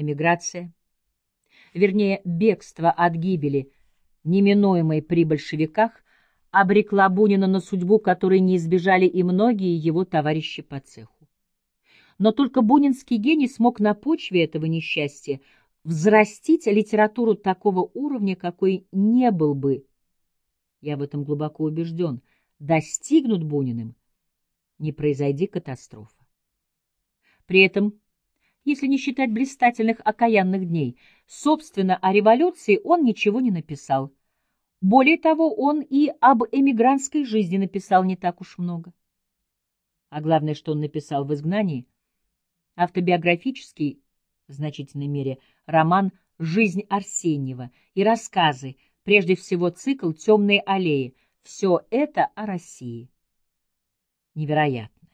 Эмиграция, вернее, бегство от гибели, неминуемой при большевиках, обрекла Бунина на судьбу, которой не избежали и многие его товарищи по цеху. Но только бунинский гений смог на почве этого несчастья взрастить литературу такого уровня, какой не был бы, я в этом глубоко убежден, достигнут Буниным, не произойди катастрофа. При этом, если не считать блистательных окаянных дней, собственно, о революции он ничего не написал. Более того, он и об эмигрантской жизни написал не так уж много. А главное, что он написал в изгнании, автобиографический, в значительной мере, роман «Жизнь Арсеньева» и рассказы, прежде всего цикл «Темные аллеи», все это о России. Невероятная,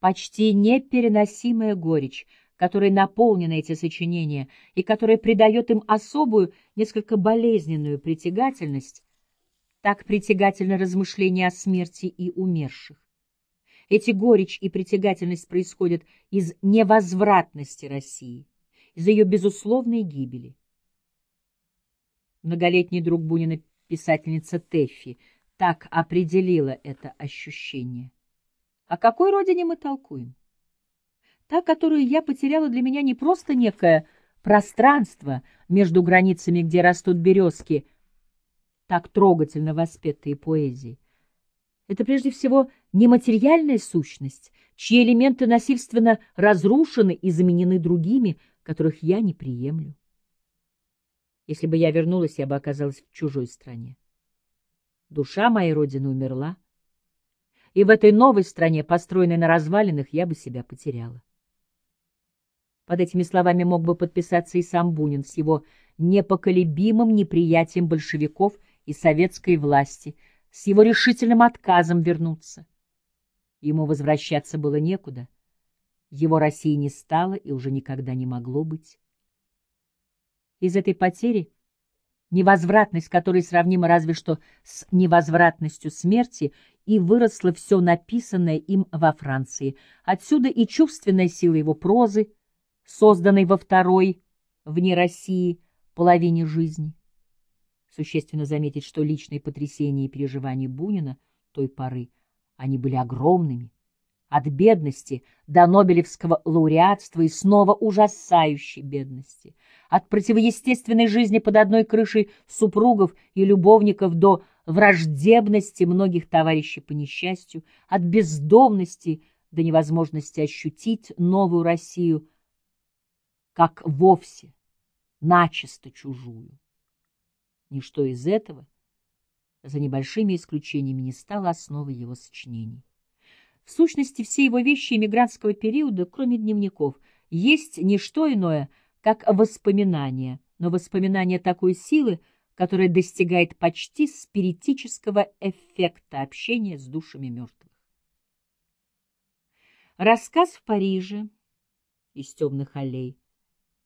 почти непереносимая горечь, которой наполнены эти сочинения и которая придает им особую, несколько болезненную притягательность, так притягательно размышления о смерти и умерших. Эти горечь и притягательность происходят из невозвратности России, из ее безусловной гибели. Многолетний друг Бунина, писательница Тэффи, так определила это ощущение. О какой родине мы толкуем? Та, которую я потеряла для меня не просто некое пространство между границами, где растут березки, так трогательно воспетые поэзии. Это прежде всего нематериальная сущность, чьи элементы насильственно разрушены и заменены другими, которых я не приемлю. Если бы я вернулась, я бы оказалась в чужой стране. Душа моей родины умерла, и в этой новой стране, построенной на развалинах, я бы себя потеряла. Под этими словами мог бы подписаться и сам Бунин с его непоколебимым неприятием большевиков и советской власти, с его решительным отказом вернуться. Ему возвращаться было некуда. Его России не стало и уже никогда не могло быть. Из этой потери, невозвратность которой сравнима разве что с невозвратностью смерти, и выросло все написанное им во Франции. Отсюда и чувственная сила его прозы, созданной во второй, вне России, половине жизни. Существенно заметить, что личные потрясения и переживания Бунина той поры, они были огромными, от бедности до Нобелевского лауреатства и снова ужасающей бедности, от противоестественной жизни под одной крышей супругов и любовников до враждебности многих товарищей по несчастью, от бездомности до невозможности ощутить новую Россию – как вовсе, начисто чужую. Ничто из этого, за небольшими исключениями, не стало основой его сочинений. В сущности, все его вещи эмигрантского периода, кроме дневников, есть не что иное, как воспоминания, но воспоминания такой силы, которая достигает почти спиритического эффекта общения с душами мертвых. Рассказ в Париже из темных аллей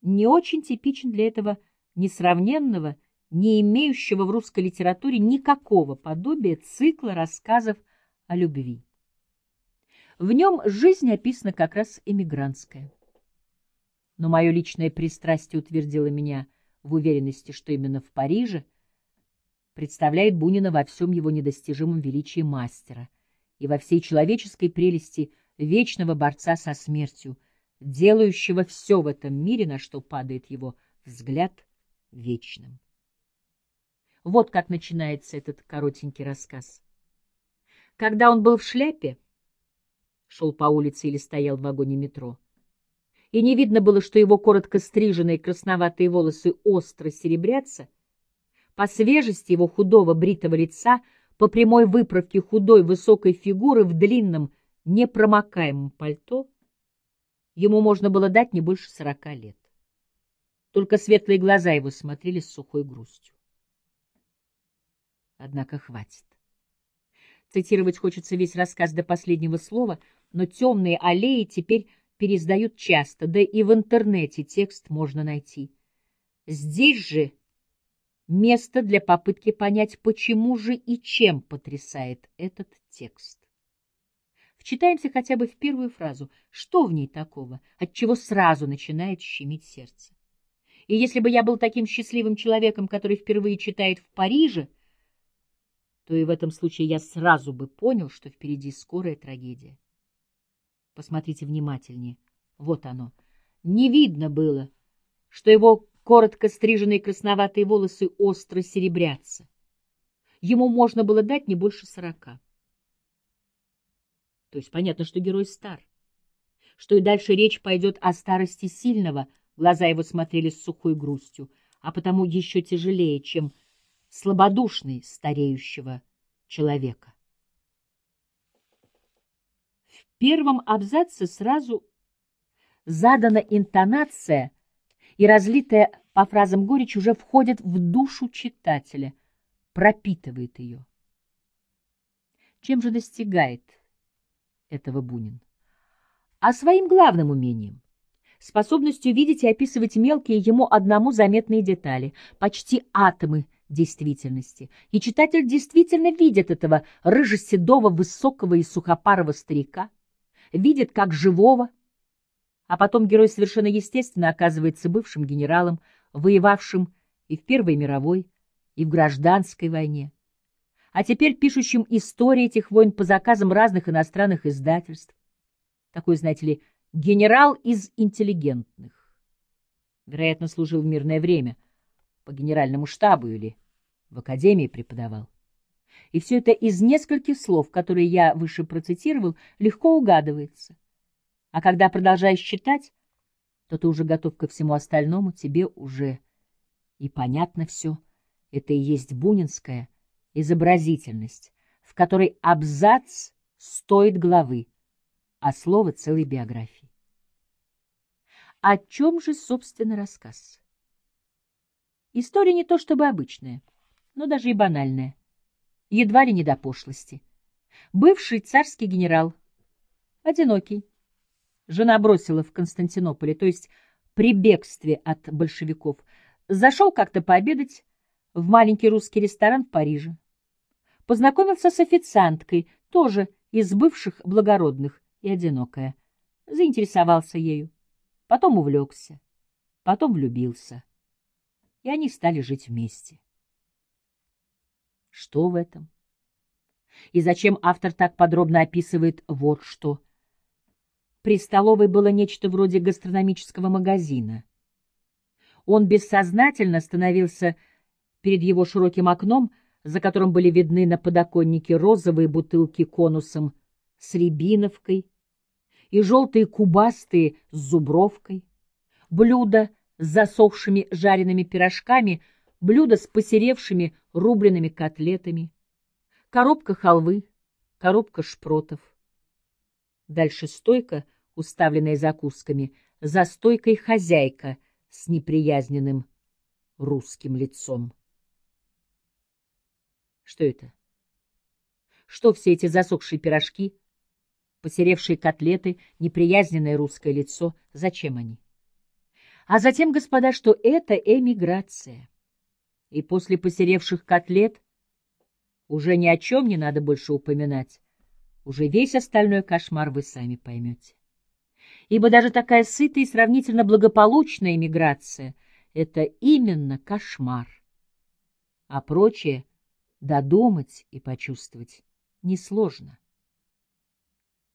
не очень типичен для этого несравненного, не имеющего в русской литературе никакого подобия цикла рассказов о любви. В нем жизнь описана как раз эмигрантская. Но мое личное пристрастие утвердило меня в уверенности, что именно в Париже представляет Бунина во всем его недостижимом величии мастера и во всей человеческой прелести вечного борца со смертью – делающего все в этом мире, на что падает его взгляд вечным. Вот как начинается этот коротенький рассказ. Когда он был в шляпе, шел по улице или стоял в вагоне метро, и не видно было, что его коротко стриженные красноватые волосы остро серебрятся, по свежести его худого бритого лица, по прямой выправке худой высокой фигуры в длинном непромокаемом пальто — Ему можно было дать не больше сорока лет. Только светлые глаза его смотрели с сухой грустью. Однако хватит. Цитировать хочется весь рассказ до последнего слова, но темные аллеи теперь переиздают часто, да и в интернете текст можно найти. Здесь же место для попытки понять, почему же и чем потрясает этот текст. Вчитаемся хотя бы в первую фразу. Что в ней такого, от чего сразу начинает щемить сердце? И если бы я был таким счастливым человеком, который впервые читает в Париже, то и в этом случае я сразу бы понял, что впереди скорая трагедия. Посмотрите внимательнее. Вот оно. Не видно было, что его коротко стриженные красноватые волосы остро серебрятся. Ему можно было дать не больше сорока. То есть понятно, что герой стар, что и дальше речь пойдет о старости сильного, глаза его смотрели с сухой грустью, а потому еще тяжелее, чем слабодушный стареющего человека. В первом абзаце сразу задана интонация, и разлитая по фразам горечь уже входит в душу читателя, пропитывает ее. Чем же достигает этого Бунин. А своим главным умением, способностью видеть и описывать мелкие ему одному заметные детали, почти атомы действительности. И читатель действительно видит этого рыжеседого, высокого и сухопарого старика, видит как живого, а потом герой совершенно естественно оказывается бывшим генералом, воевавшим и в Первой мировой, и в гражданской войне а теперь пишущим истории этих войн по заказам разных иностранных издательств. Такой, знаете ли, генерал из интеллигентных. Вероятно, служил в мирное время по генеральному штабу или в академии преподавал. И все это из нескольких слов, которые я выше процитировал, легко угадывается. А когда продолжаешь читать, то ты уже готов ко всему остальному, тебе уже и понятно все. Это и есть бунинская изобразительность, в которой абзац стоит главы, а слово целой биографии. О чем же, собственно, рассказ? История не то чтобы обычная, но даже и банальная, едва ли не до пошлости. Бывший царский генерал, одинокий, жена бросила в Константинополе, то есть при бегстве от большевиков, зашел как-то пообедать в маленький русский ресторан в Париже познакомился с официанткой, тоже из бывших благородных и одинокая. Заинтересовался ею, потом увлекся, потом влюбился. И они стали жить вместе. Что в этом? И зачем автор так подробно описывает вот что? При столовой было нечто вроде гастрономического магазина. Он бессознательно становился перед его широким окном, за которым были видны на подоконнике розовые бутылки конусом с рябиновкой и желтые кубастые с зубровкой, блюда с засохшими жареными пирожками, блюда с посеревшими рубленными котлетами, коробка халвы, коробка шпротов. Дальше стойка, уставленная закусками, за стойкой хозяйка с неприязненным русским лицом. Что это? Что все эти засохшие пирожки, посеревшие котлеты, неприязненное русское лицо, зачем они? А затем, господа, что это эмиграция. И после посеревших котлет уже ни о чем не надо больше упоминать. Уже весь остальной кошмар вы сами поймете. Ибо даже такая сытая и сравнительно благополучная эмиграция — это именно кошмар. А прочее — додумать и почувствовать несложно.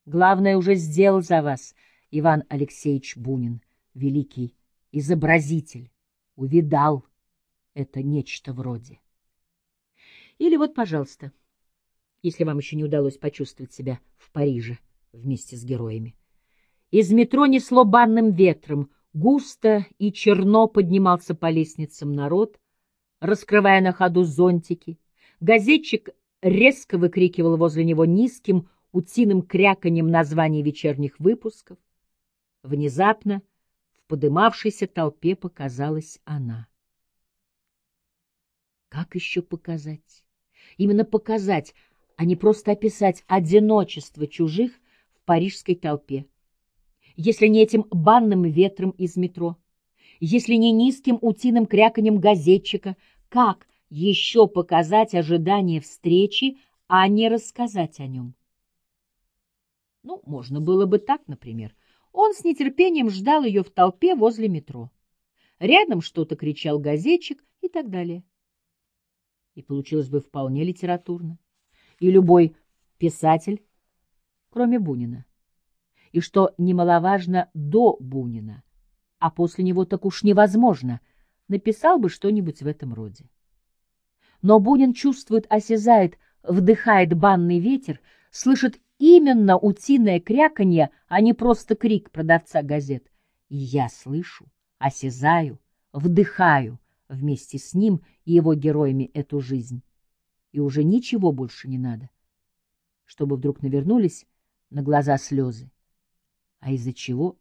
Главное уже сделал за вас Иван Алексеевич Бунин, великий изобразитель, увидал это нечто вроде. Или вот, пожалуйста, если вам еще не удалось почувствовать себя в Париже вместе с героями. Из метро несло банным ветром, густо и черно поднимался по лестницам народ, раскрывая на ходу зонтики, Газетчик резко выкрикивал возле него низким утиным кряканьем название вечерних выпусков. Внезапно в подымавшейся толпе показалась она. Как еще показать? Именно показать, а не просто описать одиночество чужих в парижской толпе. Если не этим банным ветром из метро, если не низким утиным кряканьем газетчика, как еще показать ожидание встречи, а не рассказать о нем. Ну, можно было бы так, например. Он с нетерпением ждал ее в толпе возле метро. Рядом что-то кричал газетчик и так далее. И получилось бы вполне литературно. И любой писатель, кроме Бунина. И что немаловажно, до Бунина, а после него так уж невозможно, написал бы что-нибудь в этом роде. Но Бунин чувствует, осязает, вдыхает банный ветер, слышит именно утиное кряканье, а не просто крик продавца газет. И я слышу, осязаю, вдыхаю вместе с ним и его героями эту жизнь. И уже ничего больше не надо, чтобы вдруг навернулись на глаза слезы. А из-за чего?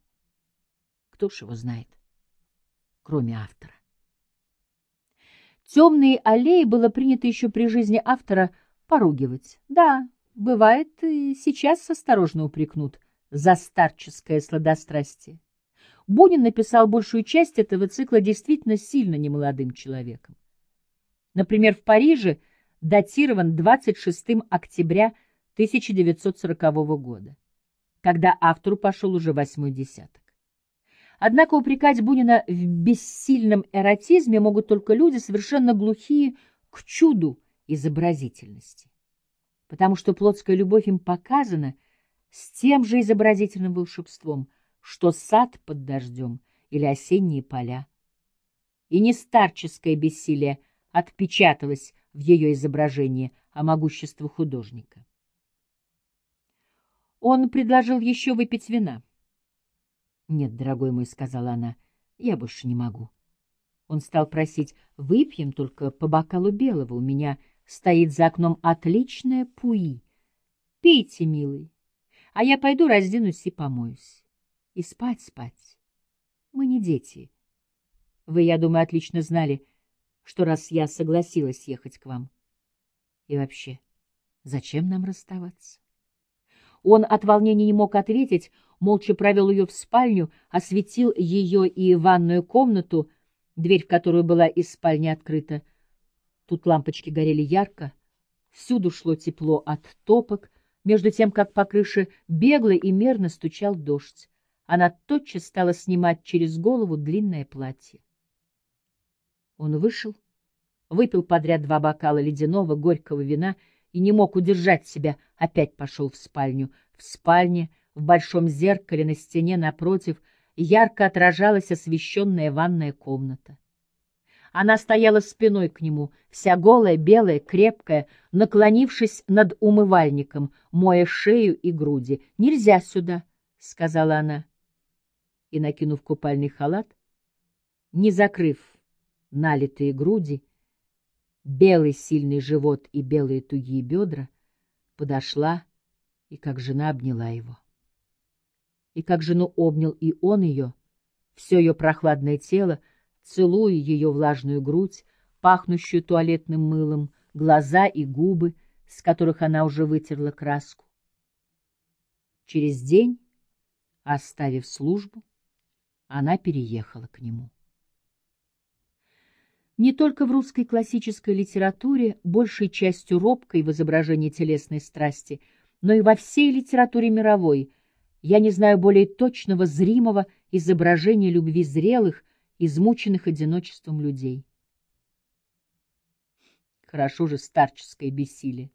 Кто ж его знает, кроме автора. Темные аллеи было принято еще при жизни автора поругивать. Да, бывает, и сейчас осторожно упрекнут за старческое сладострастие. Бунин написал большую часть этого цикла действительно сильно немолодым человеком. Например, в Париже датирован 26 октября 1940 года, когда автору пошел уже восьмой десяток. Однако упрекать Бунина в бессильном эротизме могут только люди, совершенно глухие к чуду изобразительности. Потому что плотская любовь им показана с тем же изобразительным волшебством, что сад под дождем или осенние поля. И не старческое бессилие отпечаталось в ее изображении, а могущество художника. Он предложил еще выпить вина. «Нет, дорогой мой», — сказала она, — «я больше не могу». Он стал просить, «Выпьем только по бокалу белого, у меня стоит за окном отличная пуи. Пейте, милый, а я пойду разденусь и помоюсь. И спать, спать. Мы не дети. Вы, я думаю, отлично знали, что раз я согласилась ехать к вам. И вообще, зачем нам расставаться?» Он от волнения не мог ответить, молча провел ее в спальню, осветил ее и ванную комнату, дверь в которую была из спальни открыта. Тут лампочки горели ярко, всюду шло тепло от топок, между тем, как по крыше бегло и мерно стучал дождь. Она тотчас стала снимать через голову длинное платье. Он вышел, выпил подряд два бокала ледяного горького вина и не мог удержать себя, опять пошел в спальню. В спальне в большом зеркале на стене напротив ярко отражалась освещенная ванная комната. Она стояла спиной к нему, вся голая, белая, крепкая, наклонившись над умывальником, моя шею и груди. «Нельзя сюда», — сказала она. И, накинув купальный халат, не закрыв налитые груди, белый сильный живот и белые тугие бедра, подошла и как жена обняла его и как жену обнял и он ее, все ее прохладное тело, целуя ее влажную грудь, пахнущую туалетным мылом, глаза и губы, с которых она уже вытерла краску. Через день, оставив службу, она переехала к нему. Не только в русской классической литературе, большей частью робкой в изображении телесной страсти, но и во всей литературе мировой – я не знаю более точного, зримого изображения любви зрелых, измученных одиночеством людей. Хорошо же старческое бессилие,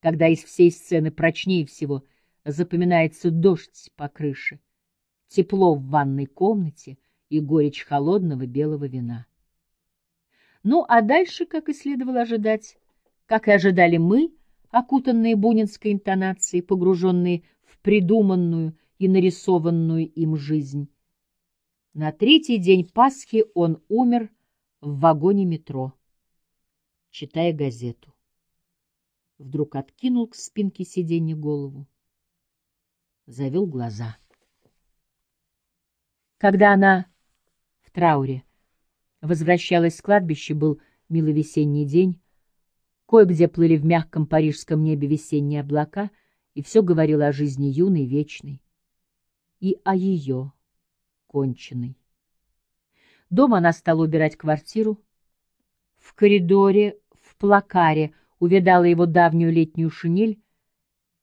когда из всей сцены прочнее всего запоминается дождь по крыше, тепло в ванной комнате и горечь холодного белого вина. Ну, а дальше, как и следовало ожидать, как и ожидали мы, окутанные бунинской интонацией, погруженные придуманную и нарисованную им жизнь. На третий день Пасхи он умер в вагоне метро, читая газету. Вдруг откинул к спинке сиденья голову, завел глаза. Когда она в трауре возвращалась с кладбища, был милый весенний день, кое-где плыли в мягком парижском небе весенние облака — и все говорило о жизни юной, вечной, и о ее конченной. Дома она стала убирать квартиру. В коридоре, в плакаре увидала его давнюю летнюю шинель,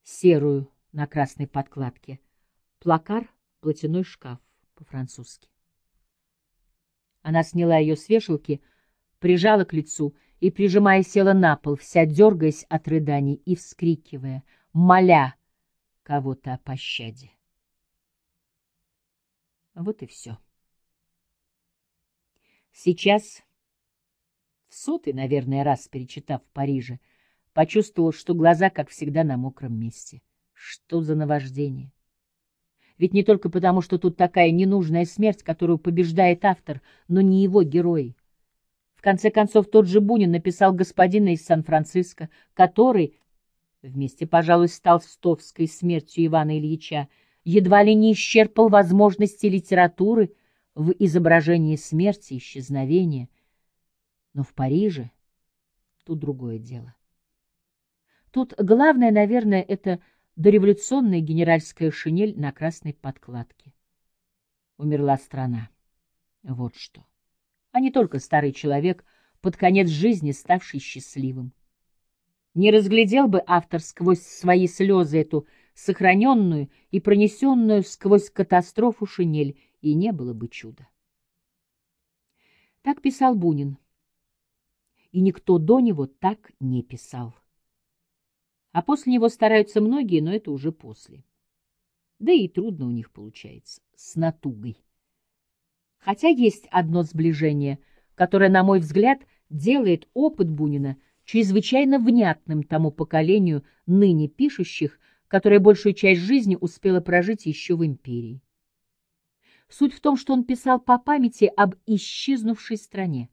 серую, на красной подкладке. Плакар — платяной шкаф по-французски. Она сняла ее с вешалки, прижала к лицу и, прижимая, села на пол, вся дергаясь от рыданий и вскрикивая, моля кого-то о пощаде. Вот и все. Сейчас, в сотый, наверное, раз перечитав в Париже, почувствовал, что глаза, как всегда, на мокром месте. Что за наваждение? Ведь не только потому, что тут такая ненужная смерть, которую побеждает автор, но не его герой. В конце концов, тот же Бунин написал «Господина из Сан-Франциско», который, вместе, пожалуй, с толстовской смертью Ивана Ильича, едва ли не исчерпал возможности литературы в изображении смерти, исчезновения. Но в Париже тут другое дело. Тут главное, наверное, это дореволюционная генеральская шинель на красной подкладке. Умерла страна. Вот что. А не только старый человек, под конец жизни ставший счастливым. Не разглядел бы автор сквозь свои слезы эту сохраненную и пронесенную сквозь катастрофу шинель, и не было бы чуда. Так писал Бунин. И никто до него так не писал. А после него стараются многие, но это уже после. Да и трудно у них получается, с натугой. Хотя есть одно сближение, которое, на мой взгляд, делает опыт Бунина чрезвычайно внятным тому поколению ныне пишущих, которое большую часть жизни успело прожить еще в империи. Суть в том, что он писал по памяти об исчезнувшей стране.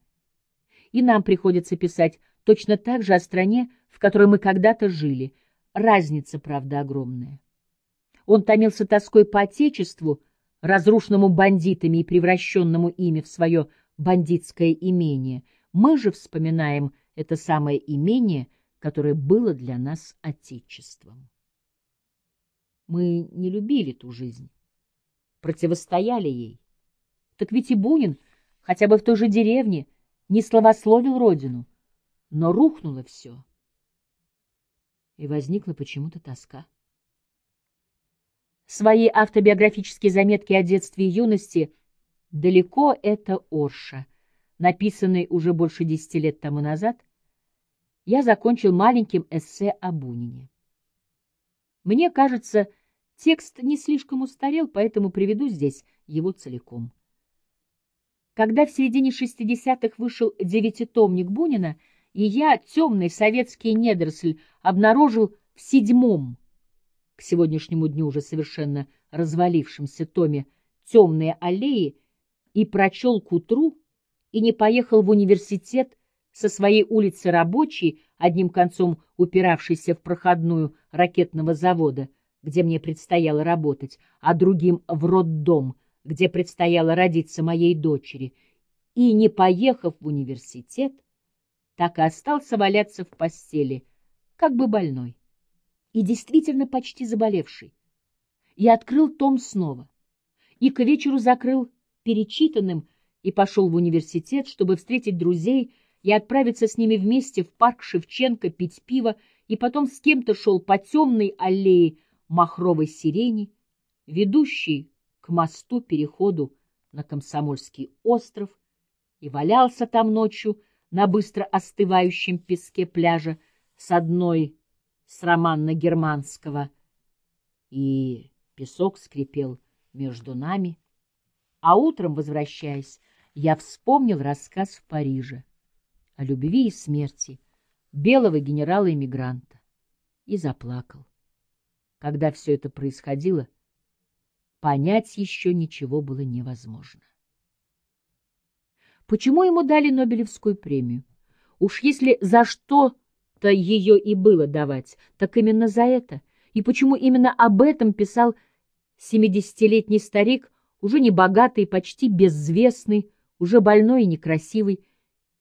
И нам приходится писать точно так же о стране, в которой мы когда-то жили. Разница, правда, огромная. Он томился тоской по Отечеству, разрушенному бандитами и превращенному ими в свое бандитское имение. Мы же вспоминаем это самое имение, которое было для нас Отечеством. Мы не любили ту жизнь противостояли ей. Так ведь и Бунин, хотя бы в той же деревне, не словословил родину, но рухнуло все. И возникла почему-то тоска. Свои автобиографические заметки о детстве и юности «Далеко это Орша», написанный уже больше десяти лет тому назад, я закончил маленьким эссе о Бунине. Мне кажется, Текст не слишком устарел, поэтому приведу здесь его целиком. Когда в середине 60-х вышел девятитомник Бунина, и я, темный советский недоросль, обнаружил в седьмом, к сегодняшнему дню уже совершенно развалившемся томе, темные аллеи, и прочел к утру, и не поехал в университет со своей улицы Рабочей, одним концом упиравшейся в проходную ракетного завода, где мне предстояло работать, а другим в роддом, где предстояло родиться моей дочери, и, не поехав в университет, так и остался валяться в постели, как бы больной, и действительно почти заболевший. Я открыл том снова, и к вечеру закрыл перечитанным и пошел в университет, чтобы встретить друзей и отправиться с ними вместе в парк Шевченко пить пиво, и потом с кем-то шел по темной аллее, махровой сирени, ведущей к мосту-переходу на Комсомольский остров, и валялся там ночью на быстро остывающем песке пляжа с одной с романно-германского, и песок скрипел между нами, а утром, возвращаясь, я вспомнил рассказ в Париже о любви и смерти белого генерала-эмигранта и заплакал когда все это происходило, понять еще ничего было невозможно. Почему ему дали Нобелевскую премию? Уж если за что-то ее и было давать, так именно за это. И почему именно об этом писал семидесятилетний старик, уже не богатый, почти безвестный, уже больной и некрасивый?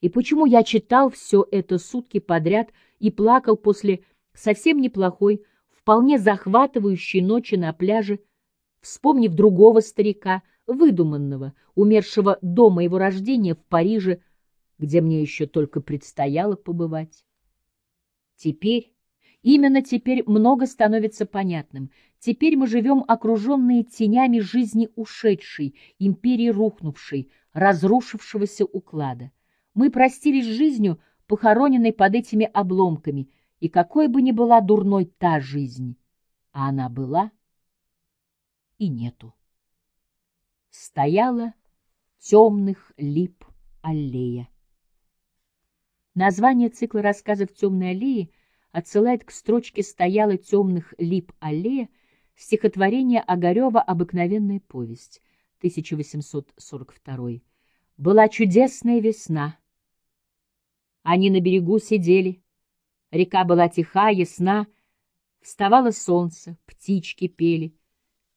И почему я читал все это сутки подряд и плакал после совсем неплохой, вполне захватывающей ночи на пляже, вспомнив другого старика, выдуманного, умершего до моего рождения в Париже, где мне еще только предстояло побывать. Теперь Именно теперь много становится понятным. Теперь мы живем окруженные тенями жизни ушедшей, империи рухнувшей, разрушившегося уклада. Мы простились с жизнью, похороненной под этими обломками, и какой бы ни была дурной та жизнь, а она была и нету. Стояла темных лип аллея. Название цикла рассказов «Темной аллеи» отсылает к строчке «Стояла темных лип аллея» стихотворение Огарева «Обыкновенная повесть», 1842. Была чудесная весна. Они на берегу сидели, река была тиха, ясна, вставало солнце, птички пели,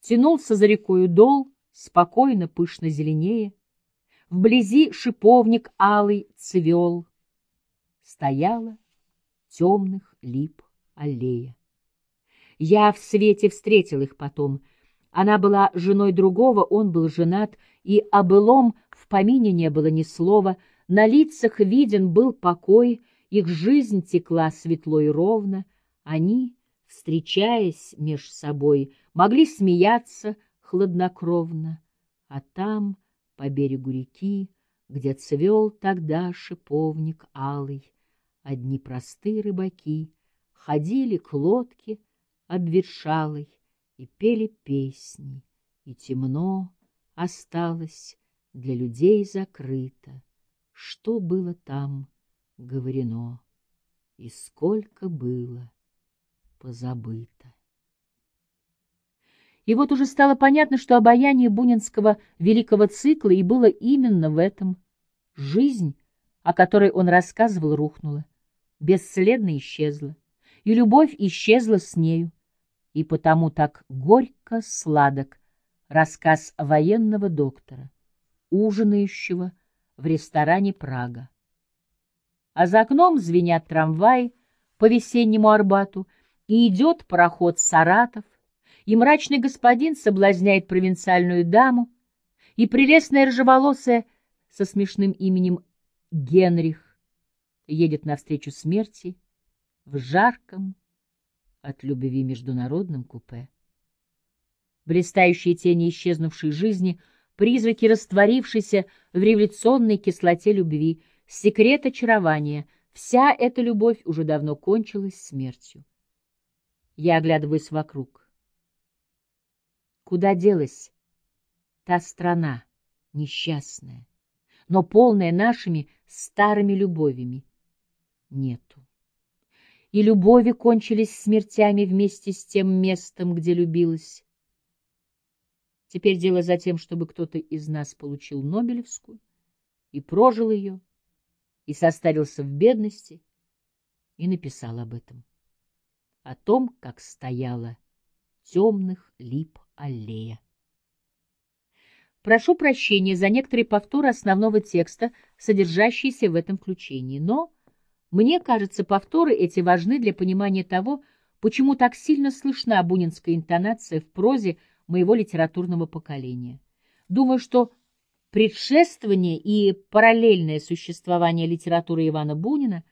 тянулся за рекою дол, спокойно, пышно зеленее, вблизи шиповник алый цвел, стояла темных лип аллея. Я в свете встретил их потом. Она была женой другого, он был женат, и о былом в помине не было ни слова. На лицах виден был покой, их жизнь текла светло и ровно. Они, встречаясь меж собой, могли смеяться хладнокровно. А там, по берегу реки, где цвел тогда шиповник алый, одни простые рыбаки ходили к лодке, обветшалой и пели песни, и темно осталось для людей закрыто, что было там говорено и сколько было позабыто. И вот уже стало понятно, что обаяние бунинского великого цикла и было именно в этом. Жизнь, о которой он рассказывал, рухнула, бесследно исчезла, и любовь исчезла с нею и потому так горько сладок рассказ военного доктора, ужинающего в ресторане Прага. А за окном звенят трамваи по весеннему Арбату, и идет пароход Саратов, и мрачный господин соблазняет провинциальную даму, и прелестная рыжеволосая со смешным именем Генрих едет навстречу смерти в жарком, от любви международном купе. Блистающие тени исчезнувшей жизни, призраки растворившейся в революционной кислоте любви, секрет очарования, вся эта любовь уже давно кончилась смертью. Я оглядываюсь вокруг. Куда делась та страна несчастная, но полная нашими старыми любовями? Нету и любови кончились смертями вместе с тем местом, где любилась. Теперь дело за тем, чтобы кто-то из нас получил Нобелевскую и прожил ее, и состарился в бедности, и написал об этом. О том, как стояла темных лип аллея. Прошу прощения за некоторые повторы основного текста, содержащиеся в этом включении, но мне кажется, повторы эти важны для понимания того, почему так сильно слышна бунинская интонация в прозе моего литературного поколения. Думаю, что предшествование и параллельное существование литературы Ивана Бунина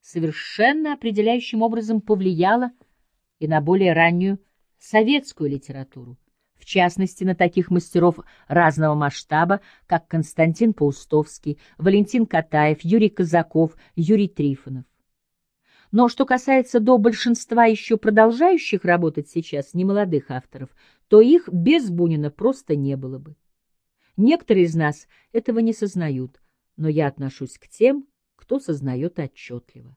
совершенно определяющим образом повлияло и на более раннюю советскую литературу в частности на таких мастеров разного масштаба, как Константин Паустовский, Валентин Катаев, Юрий Казаков, Юрий Трифонов. Но что касается до большинства еще продолжающих работать сейчас немолодых авторов, то их без Бунина просто не было бы. Некоторые из нас этого не сознают, но я отношусь к тем, кто сознает отчетливо.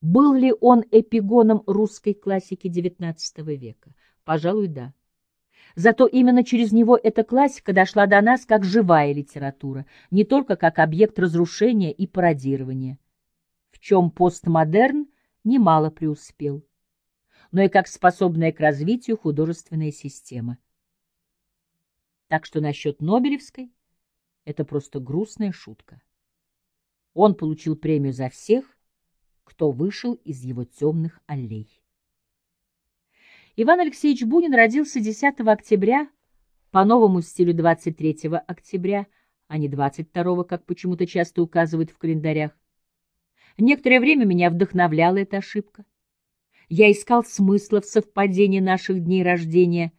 Был ли он эпигоном русской классики XIX века? Пожалуй, да. Зато именно через него эта классика дошла до нас как живая литература, не только как объект разрушения и пародирования, чем постмодерн немало преуспел, но и как способная к развитию художественная система. Так что насчет Нобелевской это просто грустная шутка. Он получил премию за всех, кто вышел из его темных аллей. Иван Алексеевич Бунин родился 10 октября по новому стилю 23 октября, а не 22, как почему-то часто указывают в календарях. Некоторое время меня вдохновляла эта ошибка. Я искал смысла в совпадении наших дней рождения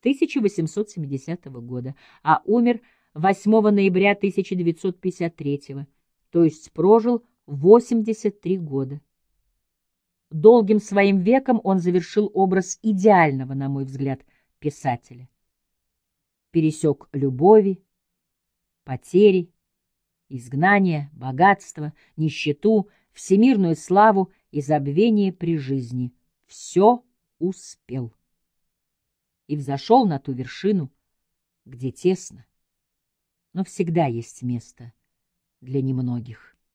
1870 года, а умер 8 ноября 1953, то есть прожил 83 года. Долгим своим веком он завершил образ идеального, на мой взгляд, писателя. Пересек любови, потери, изгнание, богатство, нищету, всемирную славу и забвение при жизни. Все успел. И взошел на ту вершину, где тесно, но всегда есть место для немногих.